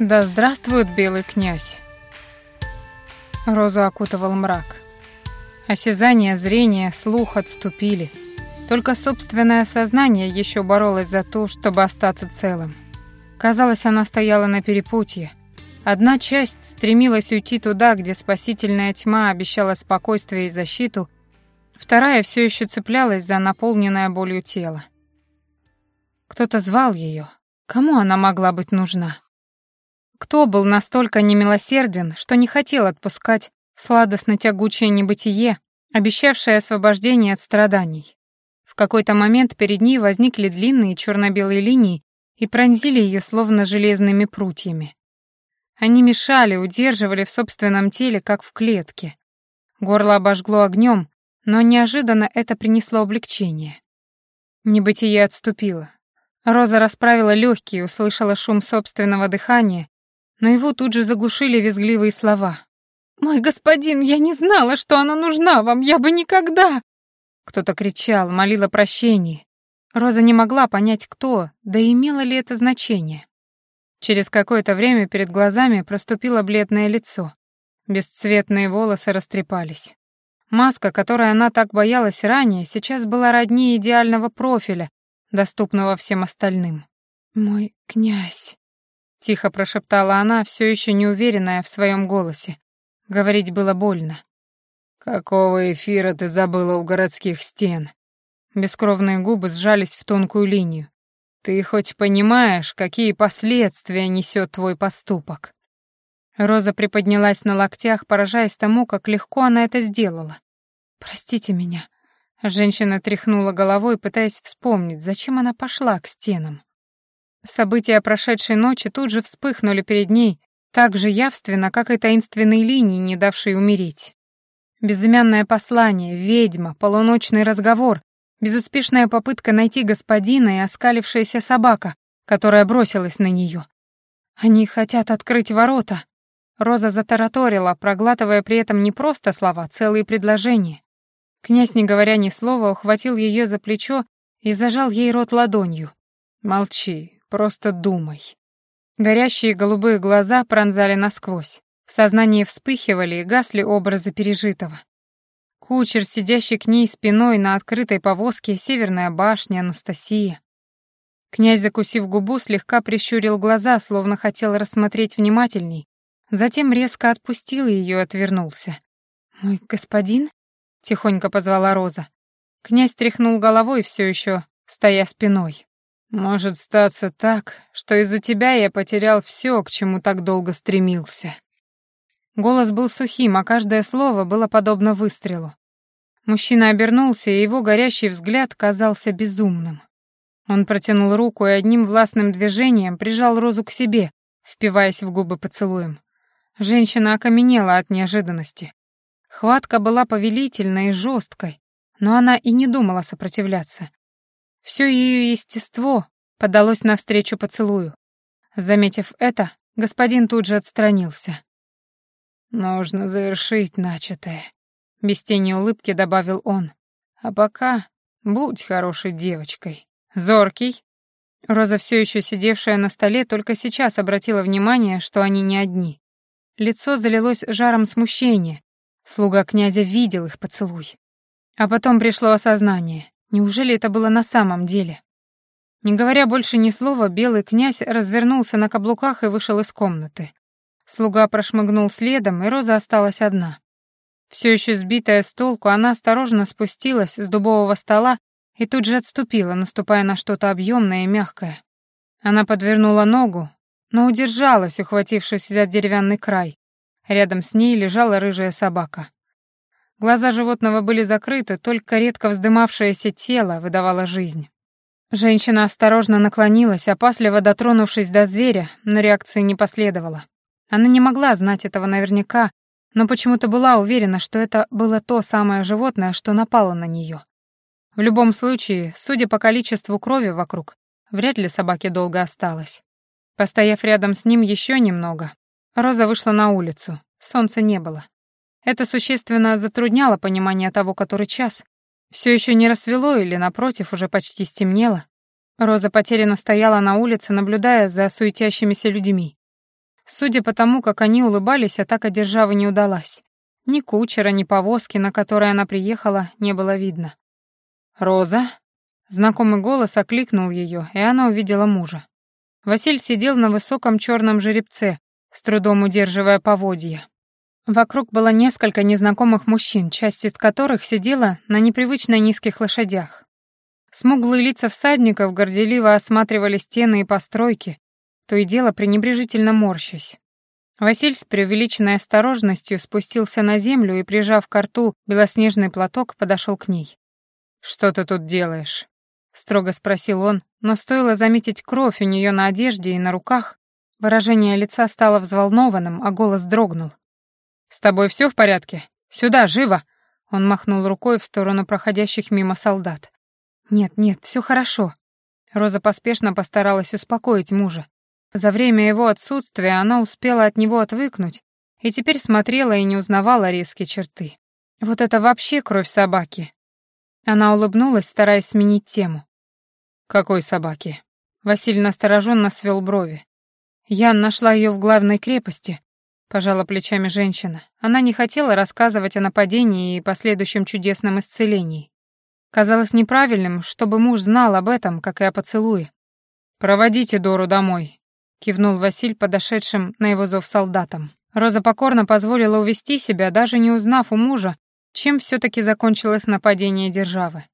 Да здравствует белый князь. Розу окутывал мрак. Осязание, зрение, слух отступили. Только собственное сознание еще боролось за то, чтобы остаться целым. Казалось, она стояла на перепутье. Одна часть стремилась уйти туда, где спасительная тьма обещала спокойствие и защиту, вторая все еще цеплялась за наполненное болью тело. Кто-то звал ее. Кому она могла быть нужна? Кто был настолько немилосерден, что не хотел отпускать сладостно-тягучее небытие, обещавшее освобождение от страданий? В какой-то момент перед ней возникли длинные черно-белые линии и пронзили ее словно железными прутьями. Они мешали, удерживали в собственном теле, как в клетке. Горло обожгло огнем, но неожиданно это принесло облегчение. Небытие отступило. Роза расправила легкие, услышала шум собственного дыхания но его тут же заглушили визгливые слова. «Мой господин, я не знала, что она нужна вам, я бы никогда...» Кто-то кричал, молил о прощении. Роза не могла понять, кто, да имело ли это значение. Через какое-то время перед глазами проступило бледное лицо. Бесцветные волосы растрепались. Маска, которой она так боялась ранее, сейчас была роднее идеального профиля, доступного всем остальным. «Мой князь», Тихо прошептала она, все еще неуверенная в своем голосе. Говорить было больно. «Какого эфира ты забыла у городских стен?» Бескровные губы сжались в тонкую линию. «Ты хоть понимаешь, какие последствия несет твой поступок?» Роза приподнялась на локтях, поражаясь тому, как легко она это сделала. «Простите меня». Женщина тряхнула головой, пытаясь вспомнить, зачем она пошла к стенам. События прошедшей ночи тут же вспыхнули перед ней, так же явственно, как и таинственные линии, не давшие умереть. Безымянное послание, ведьма, полуночный разговор, безуспешная попытка найти господина и оскалившаяся собака, которая бросилась на нее. Они хотят открыть ворота. Роза затараторила, проглатывая при этом не просто слова, целые предложения. Князь, не говоря ни слова, ухватил ее за плечо и зажал ей рот ладонью. «Молчи, Просто думай. Горящие голубые глаза пронзали насквозь. В сознании вспыхивали и гасли образы пережитого. Кучер, сидящий к ней спиной на открытой повозке, северная башня, Анастасия. Князь, закусив губу, слегка прищурил глаза, словно хотел рассмотреть внимательней, затем резко отпустил ее и отвернулся. «Мой господин?» — тихонько позвала Роза. Князь тряхнул головой, все еще стоя спиной. Может статься так, что из-за тебя я потерял все, к чему так долго стремился. Голос был сухим, а каждое слово было подобно выстрелу. Мужчина обернулся, и его горящий взгляд казался безумным. Он протянул руку и одним властным движением прижал Розу к себе, впиваясь в губы поцелуем. Женщина окаменела от неожиданности. Хватка была повелительной и жесткой, но она и не думала сопротивляться. Все ее естество подалось навстречу поцелую. Заметив это, господин тут же отстранился. «Нужно завершить начатое», — без тени улыбки добавил он. «А пока будь хорошей девочкой. Зоркий». Роза, все еще сидевшая на столе, только сейчас обратила внимание, что они не одни. Лицо залилось жаром смущения. Слуга князя видел их поцелуй. А потом пришло осознание. Неужели это было на самом деле? Не говоря больше ни слова, белый князь развернулся на каблуках и вышел из комнаты. Слуга прошмыгнул следом, и Роза осталась одна. Все еще сбитая с толку, она осторожно спустилась с дубового стола и тут же отступила, наступая на что-то объемное и мягкое. Она подвернула ногу, но удержалась, ухватившись за деревянный край. Рядом с ней лежала рыжая собака. Глаза животного были закрыты, только редко вздымавшееся тело выдавало жизнь. Женщина осторожно наклонилась, опасливо дотронувшись до зверя, но реакции не последовало. Она не могла знать этого наверняка, но почему-то была уверена, что это было то самое животное, что напало на нее. В любом случае, судя по количеству крови вокруг, вряд ли собаке долго осталось. Постояв рядом с ним еще немного, Роза вышла на улицу. Солнца не было. Это существенно затрудняло понимание того, который час. Все еще не рассвело или, напротив, уже почти стемнело. Роза потерянно стояла на улице, наблюдая за суетящимися людьми. Судя по тому, как они улыбались, атака державы не удалась. Ни кучера, ни повозки, на которой она приехала, не было видно. «Роза?» Знакомый голос окликнул ее, и она увидела мужа. Василь сидел на высоком черном жеребце, с трудом удерживая поводья. Вокруг было несколько незнакомых мужчин, часть из которых сидела на непривычно низких лошадях. Смуглые лица всадников горделиво осматривали стены и постройки, то и дело пренебрежительно морщась. Василь с преувеличенной осторожностью спустился на землю и, прижав к рту белоснежный платок, подошел к ней. «Что ты тут делаешь?» — строго спросил он, но стоило заметить кровь у нее на одежде и на руках, выражение лица стало взволнованным, а голос дрогнул. «С тобой все в порядке? Сюда, живо!» Он махнул рукой в сторону проходящих мимо солдат. «Нет, нет, все хорошо». Роза поспешно постаралась успокоить мужа. За время его отсутствия она успела от него отвыкнуть и теперь смотрела и не узнавала резкие черты. Вот это вообще кровь собаки. Она улыбнулась, стараясь сменить тему. «Какой собаки?» Василий настороженно свел брови. «Я нашла ее в главной крепости», — пожала плечами женщина. Она не хотела рассказывать о нападении и последующем чудесном исцелении. Казалось неправильным, чтобы муж знал об этом, как и о поцелуе. «Проводите Дору домой», кивнул Василь подошедшим на его зов солдатам. Роза покорно позволила увести себя, даже не узнав у мужа, чем все таки закончилось нападение державы.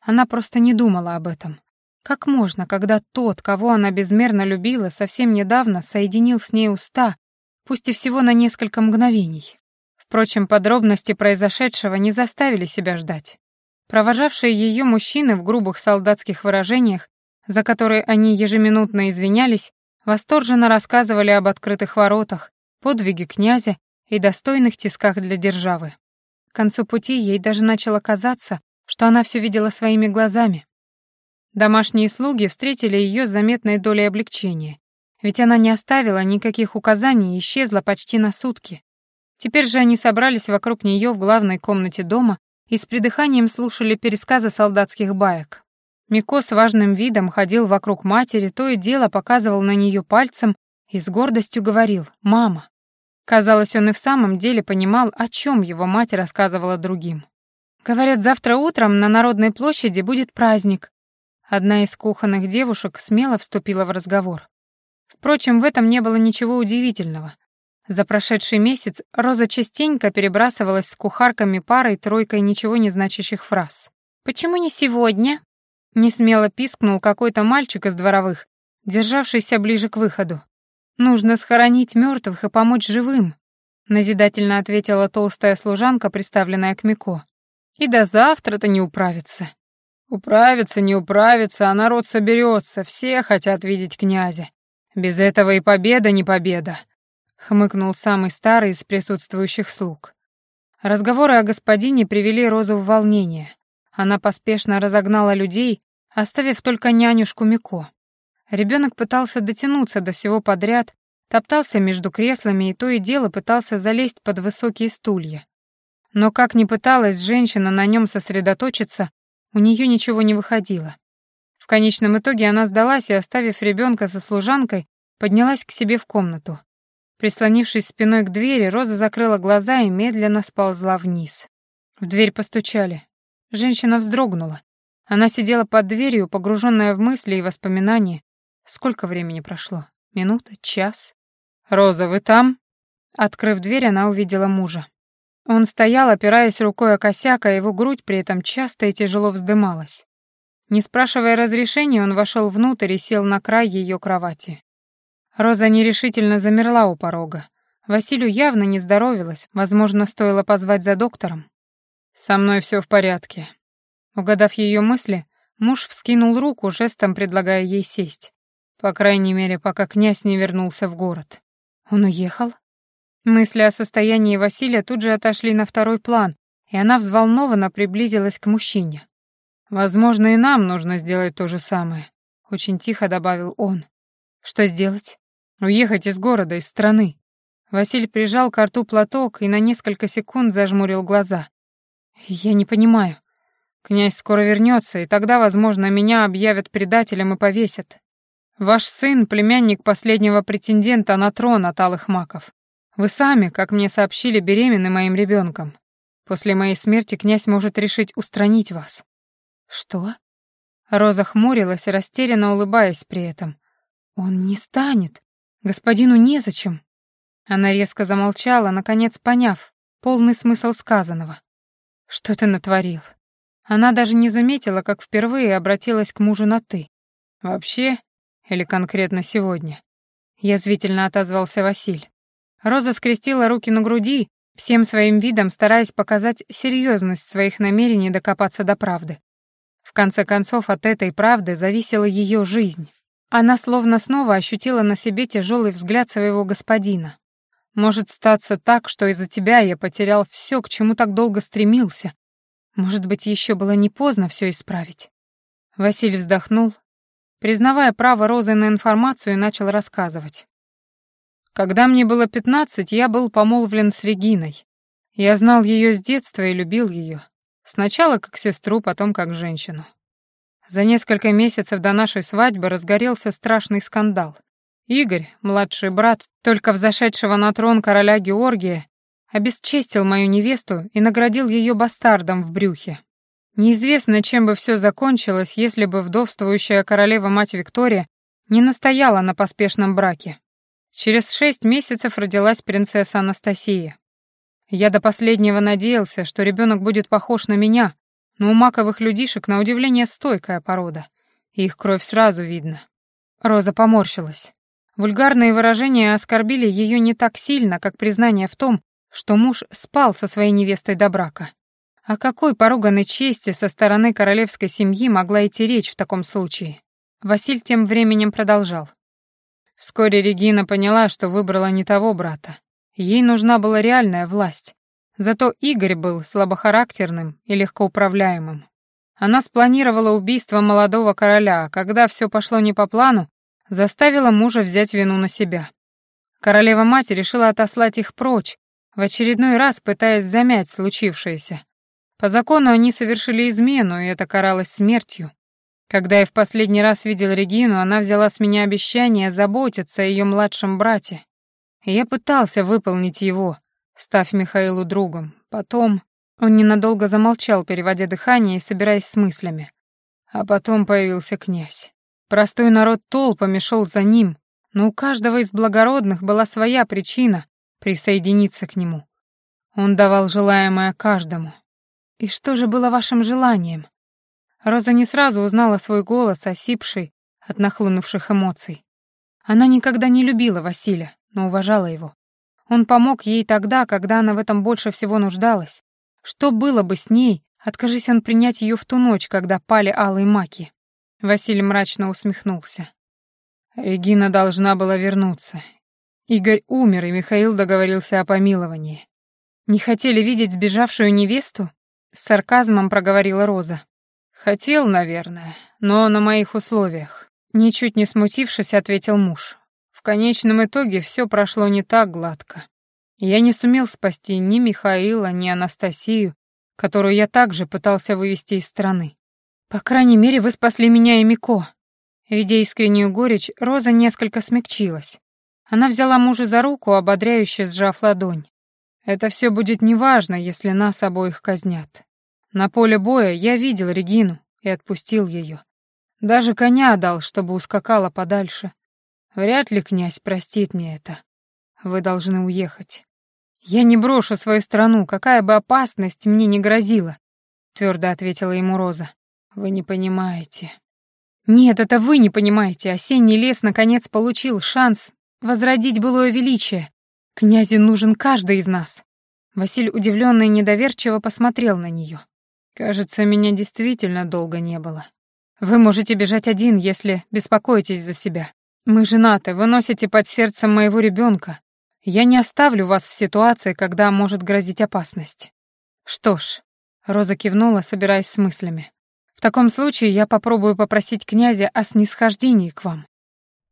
Она просто не думала об этом. Как можно, когда тот, кого она безмерно любила, совсем недавно соединил с ней уста, пусть и всего на несколько мгновений? Впрочем, подробности произошедшего не заставили себя ждать. Провожавшие ее мужчины в грубых солдатских выражениях, за которые они ежеминутно извинялись, восторженно рассказывали об открытых воротах, подвиге князя и достойных тисках для державы. К концу пути ей даже начало казаться, что она все видела своими глазами. Домашние слуги встретили ее с заметной долей облегчения, ведь она не оставила никаких указаний и исчезла почти на сутки. Теперь же они собрались вокруг нее в главной комнате дома и с придыханием слушали пересказы солдатских баек. Мико с важным видом ходил вокруг матери, то и дело показывал на нее пальцем и с гордостью говорил «мама». Казалось, он и в самом деле понимал, о чем его мать рассказывала другим. «Говорят, завтра утром на Народной площади будет праздник». Одна из кухонных девушек смело вступила в разговор. Впрочем, в этом не было ничего удивительного. За прошедший месяц Роза частенько перебрасывалась с кухарками парой-тройкой ничего не значащих фраз. «Почему не сегодня?» Несмело пискнул какой-то мальчик из дворовых, державшийся ближе к выходу. «Нужно схоронить мертвых и помочь живым», назидательно ответила толстая служанка, приставленная к Мико. «И до завтра-то не управится». «Управится, не управится, а народ соберется, все хотят видеть князя. Без этого и победа не победа», — хмыкнул самый старый из присутствующих слуг. Разговоры о господине привели Розу в волнение. Она поспешно разогнала людей, оставив только нянюшку Мико. Ребенок пытался дотянуться до всего подряд, топтался между креслами и то и дело пытался залезть под высокие стулья. Но как ни пыталась женщина на нем сосредоточиться, у нее ничего не выходило. В конечном итоге она сдалась и, оставив ребенка со служанкой, поднялась к себе в комнату. Прислонившись спиной к двери, Роза закрыла глаза и медленно сползла вниз. В дверь постучали. Женщина вздрогнула. Она сидела под дверью, погруженная в мысли и воспоминания. Сколько времени прошло? Минута? Час? «Роза, вы там?» Открыв дверь, она увидела мужа. Он стоял, опираясь рукой о косяк, а его грудь при этом часто и тяжело вздымалась. Не спрашивая разрешения, он вошел внутрь и сел на край ее кровати. Роза нерешительно замерла у порога. Василию явно не здоровилась, возможно, стоило позвать за доктором. «Со мной все в порядке». Угадав ее мысли, муж вскинул руку, жестом предлагая ей сесть. По крайней мере, пока князь не вернулся в город. Он уехал? Мысли о состоянии Василия тут же отошли на второй план, и она взволнованно приблизилась к мужчине. «Возможно, и нам нужно сделать то же самое», — очень тихо добавил он. «Что сделать?» «Уехать из города, из страны». Василий прижал к рту платок и на несколько секунд зажмурил глаза. «Я не понимаю. Князь скоро вернется, и тогда, возможно, меня объявят предателем и повесят. Ваш сын — племянник последнего претендента на трон от Алых Маков. Вы сами, как мне сообщили, беременны моим ребенком. После моей смерти князь может решить устранить вас». «Что?» Роза хмурилась, растерянно улыбаясь при этом. «Он не станет. Господину незачем». Она резко замолчала, наконец поняв полный смысл сказанного. «Что ты натворил?» Она даже не заметила, как впервые обратилась к мужу на «ты». «Вообще? Или конкретно сегодня?» Язвительно отозвался Василь. Роза скрестила руки на груди, всем своим видом стараясь показать серьезность своих намерений докопаться до правды. Конце концов, от этой правды зависела ее жизнь. Она словно снова ощутила на себе тяжелый взгляд своего господина. «Может статься так, что из-за тебя я потерял все, к чему так долго стремился. Может быть, еще было не поздно все исправить». Василий вздохнул, признавая право Розы на информацию, начал рассказывать. «Когда мне было пятнадцать, я был помолвлен с Региной. Я знал ее с детства и любил ее. Сначала как сестру, потом как женщину. За несколько месяцев до нашей свадьбы разгорелся страшный скандал. Игорь, младший брат, только взошедшего на трон короля Георгия, обесчестил мою невесту и наградил ее бастардом в брюхе. Неизвестно, чем бы все закончилось, если бы вдовствующая королева-мать Виктория не настояла на поспешном браке. Через шесть месяцев родилась принцесса Анастасия. Я до последнего надеялся, что ребенок будет похож на меня, но у маковых людишек на удивление стойкая порода, и их кровь сразу видно. Роза поморщилась. Вульгарные выражения оскорбили ее не так сильно, как признание в том, что муж спал со своей невестой до брака. О какой поруганной чести со стороны королевской семьи могла идти речь в таком случае? Василь тем временем продолжал. Вскоре Регина поняла, что выбрала не того брата, Ей нужна была реальная власть. Зато Игорь был слабохарактерным и легкоуправляемым. Она спланировала убийство молодого короля, а когда все пошло не по плану, заставила мужа взять вину на себя. Королева-мать решила отослать их прочь, в очередной раз пытаясь замять случившееся. По закону они совершили измену, и это каралось смертью. Когда я в последний раз видел Регину, она взяла с меня обещание заботиться о ее младшем брате. Я пытался выполнить его, став Михаилу другом. Потом он ненадолго замолчал, переводя дыхание и собираясь с мыслями. А потом появился князь. Простой народ толпами шел за ним, но у каждого из благородных была своя причина присоединиться к нему. Он давал желаемое каждому. И что же было вашим желанием? Роза не сразу узнала свой голос, осипший от нахлынувших эмоций. Она никогда не любила Василия, но уважала его. Он помог ей тогда, когда она в этом больше всего нуждалась. Что было бы с ней, откажись он принять ее в ту ночь, когда пали алые маки? Василий мрачно усмехнулся. Регина должна была вернуться. Игорь умер, и Михаил договорился о помиловании. «Не хотели видеть сбежавшую невесту?» — с сарказмом проговорила Роза. «Хотел, наверное, но на моих условиях». Ничуть не смутившись, ответил муж. В конечном итоге все прошло не так гладко. Я не сумел спасти ни Михаила, ни Анастасию, которую я также пытался вывести из страны. По крайней мере, вы спасли меня и Мико. Видя искреннюю горечь, Роза несколько смягчилась. Она взяла мужа за руку, ободряюще сжав ладонь. Это все будет неважно, если нас обоих казнят. На поле боя я видел Регину и отпустил ее. Даже коня дал, чтобы ускакала подальше. Вряд ли князь простит мне это. Вы должны уехать. Я не брошу свою страну, какая бы опасность мне не грозила, твердо ответила ему Роза. Вы не понимаете. Нет, это вы не понимаете. Осенний лес наконец получил шанс возродить былое величие. Князю нужен каждый из нас. Василь удивленно и недоверчиво посмотрел на нее. Кажется, меня действительно долго не было. Вы можете бежать один, если беспокоитесь за себя. Мы женаты, вы носите под сердцем моего ребенка. Я не оставлю вас в ситуации, когда может грозить опасность. Что ж, Роза кивнула, собираясь с мыслями. В таком случае я попробую попросить князя о снисхождении к вам.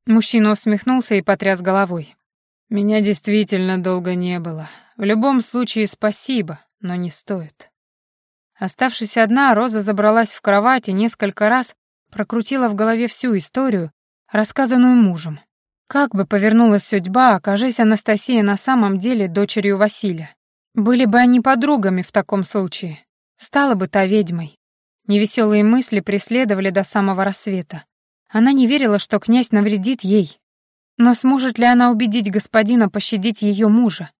Мужчина усмехнулся и потряс головой. Меня действительно долго не было. В любом случае спасибо, но не стоит. Оставшись одна, Роза забралась в кровать и несколько раз прокрутила в голове всю историю, рассказанную мужем. Как бы повернулась судьба, окажись Анастасия на самом деле дочерью Василия. Были бы они подругами в таком случае. Стала бы та ведьмой. Невеселые мысли преследовали до самого рассвета. Она не верила, что князь навредит ей. Но сможет ли она убедить господина пощадить ее мужа?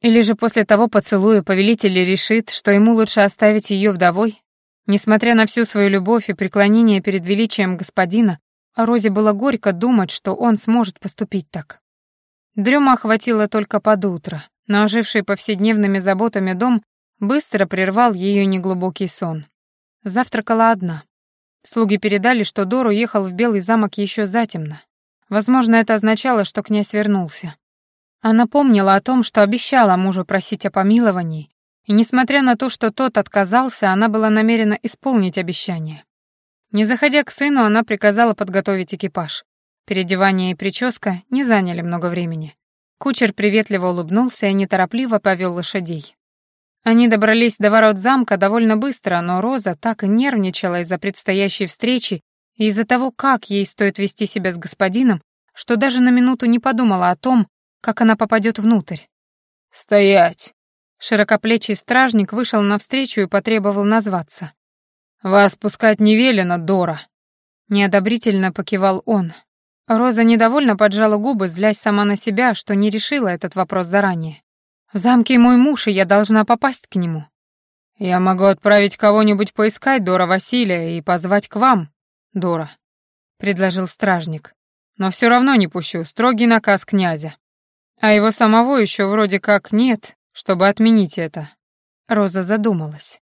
Или же после того поцелуя повелитель решит, что ему лучше оставить ее вдовой? Несмотря на всю свою любовь и преклонение перед величием господина, Розе было горько думать, что он сможет поступить так. Дрема охватила только под утро, но оживший повседневными заботами дом быстро прервал ее неглубокий сон. Завтракала одна. Слуги передали, что Дор уехал в Белый замок еще затемно. Возможно, это означало, что князь вернулся. Она помнила о том, что обещала мужу просить о помиловании, и, несмотря на то, что тот отказался, она была намерена исполнить обещание. Не заходя к сыну, она приказала подготовить экипаж. Переодевание и прическа не заняли много времени. Кучер приветливо улыбнулся и неторопливо повел лошадей. Они добрались до ворот замка довольно быстро, но Роза так нервничала из-за предстоящей встречи и из-за того, как ей стоит вести себя с господином, что даже на минуту не подумала о том, как она попадет внутрь. «Стоять!» Широкоплечий стражник вышел навстречу и потребовал назваться. «Вас пускать не велено, Дора!» Неодобрительно покивал он. Роза недовольно поджала губы, злясь сама на себя, что не решила этот вопрос заранее. В замке мой муж, и я должна попасть к нему. Я могу отправить кого-нибудь поискать Дора Василия и позвать к вам, Дора, предложил стражник. Но все равно не пущу, строгий наказ князя. А его самого еще вроде как нет, чтобы отменить это. Роза задумалась.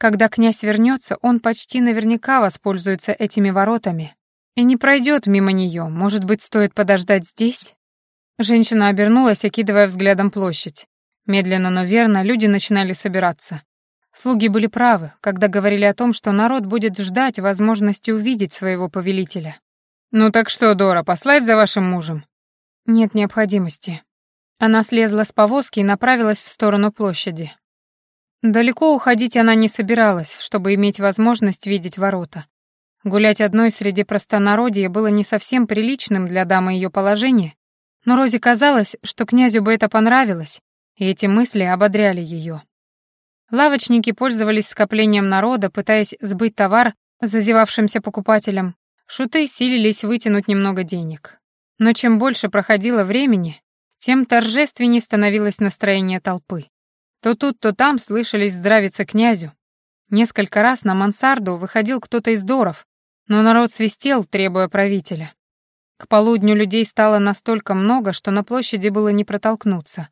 Когда князь вернется, он почти наверняка воспользуется этими воротами и не пройдет мимо нее. Может быть, стоит подождать здесь? Женщина обернулась, окидывая взглядом площадь. Медленно, но верно люди начинали собираться. Слуги были правы, когда говорили о том, что народ будет ждать возможности увидеть своего повелителя. «Ну так что, Дора, послать за вашим мужем?» «Нет необходимости». Она слезла с повозки и направилась в сторону площади. Далеко уходить она не собиралась, чтобы иметь возможность видеть ворота. Гулять одной среди простонародья было не совсем приличным для дамы ее положения, но Розе казалось, что князю бы это понравилось, и эти мысли ободряли ее. Лавочники пользовались скоплением народа, пытаясь сбыть товар зазевавшимся покупателям. Шуты силились вытянуть немного денег. Но чем больше проходило времени, тем торжественнее становилось настроение толпы. То тут, то там слышались здравица князю. Несколько раз на мансарду выходил кто-то из доров, но народ свистел, требуя правителя. К полудню людей стало настолько много, что на площади было не протолкнуться.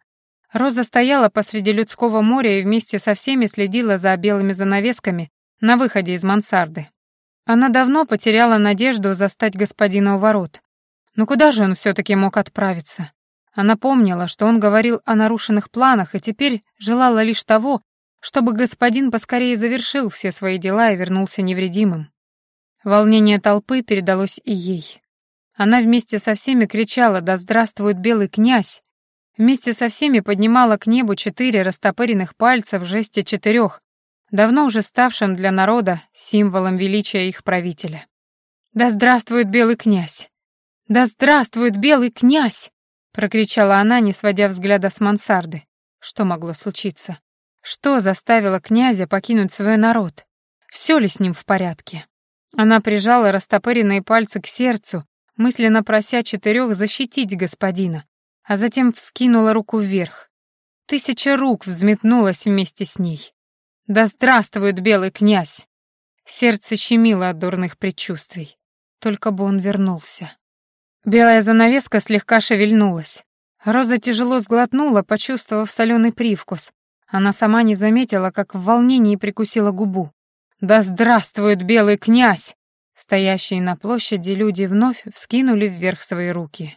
Роза стояла посреди людского моря и вместе со всеми следила за белыми занавесками на выходе из мансарды. Она давно потеряла надежду застать господина у ворот. Но куда же он все-таки мог отправиться? Она помнила, что он говорил о нарушенных планах и теперь желала лишь того, чтобы господин поскорее завершил все свои дела и вернулся невредимым. Волнение толпы передалось и ей. Она вместе со всеми кричала «Да здравствует белый князь!» Вместе со всеми поднимала к небу четыре растопыренных пальца в жесте четырех, давно уже ставшим для народа символом величия их правителя. «Да здравствует белый князь! Да здравствует белый князь!» Прокричала она, не сводя взгляда с мансарды. Что могло случиться? Что заставило князя покинуть свой народ? Все ли с ним в порядке? Она прижала растопыренные пальцы к сердцу, мысленно прося четырех защитить господина, а затем вскинула руку вверх. Тысяча рук взметнулась вместе с ней. «Да здравствует белый князь!» Сердце щемило от дурных предчувствий. Только бы он вернулся. Белая занавеска слегка шевельнулась. Роза тяжело сглотнула, почувствовав соленый привкус. Она сама не заметила, как в волнении прикусила губу. «Да здравствует белый князь!» Стоящие на площади люди вновь вскинули вверх свои руки.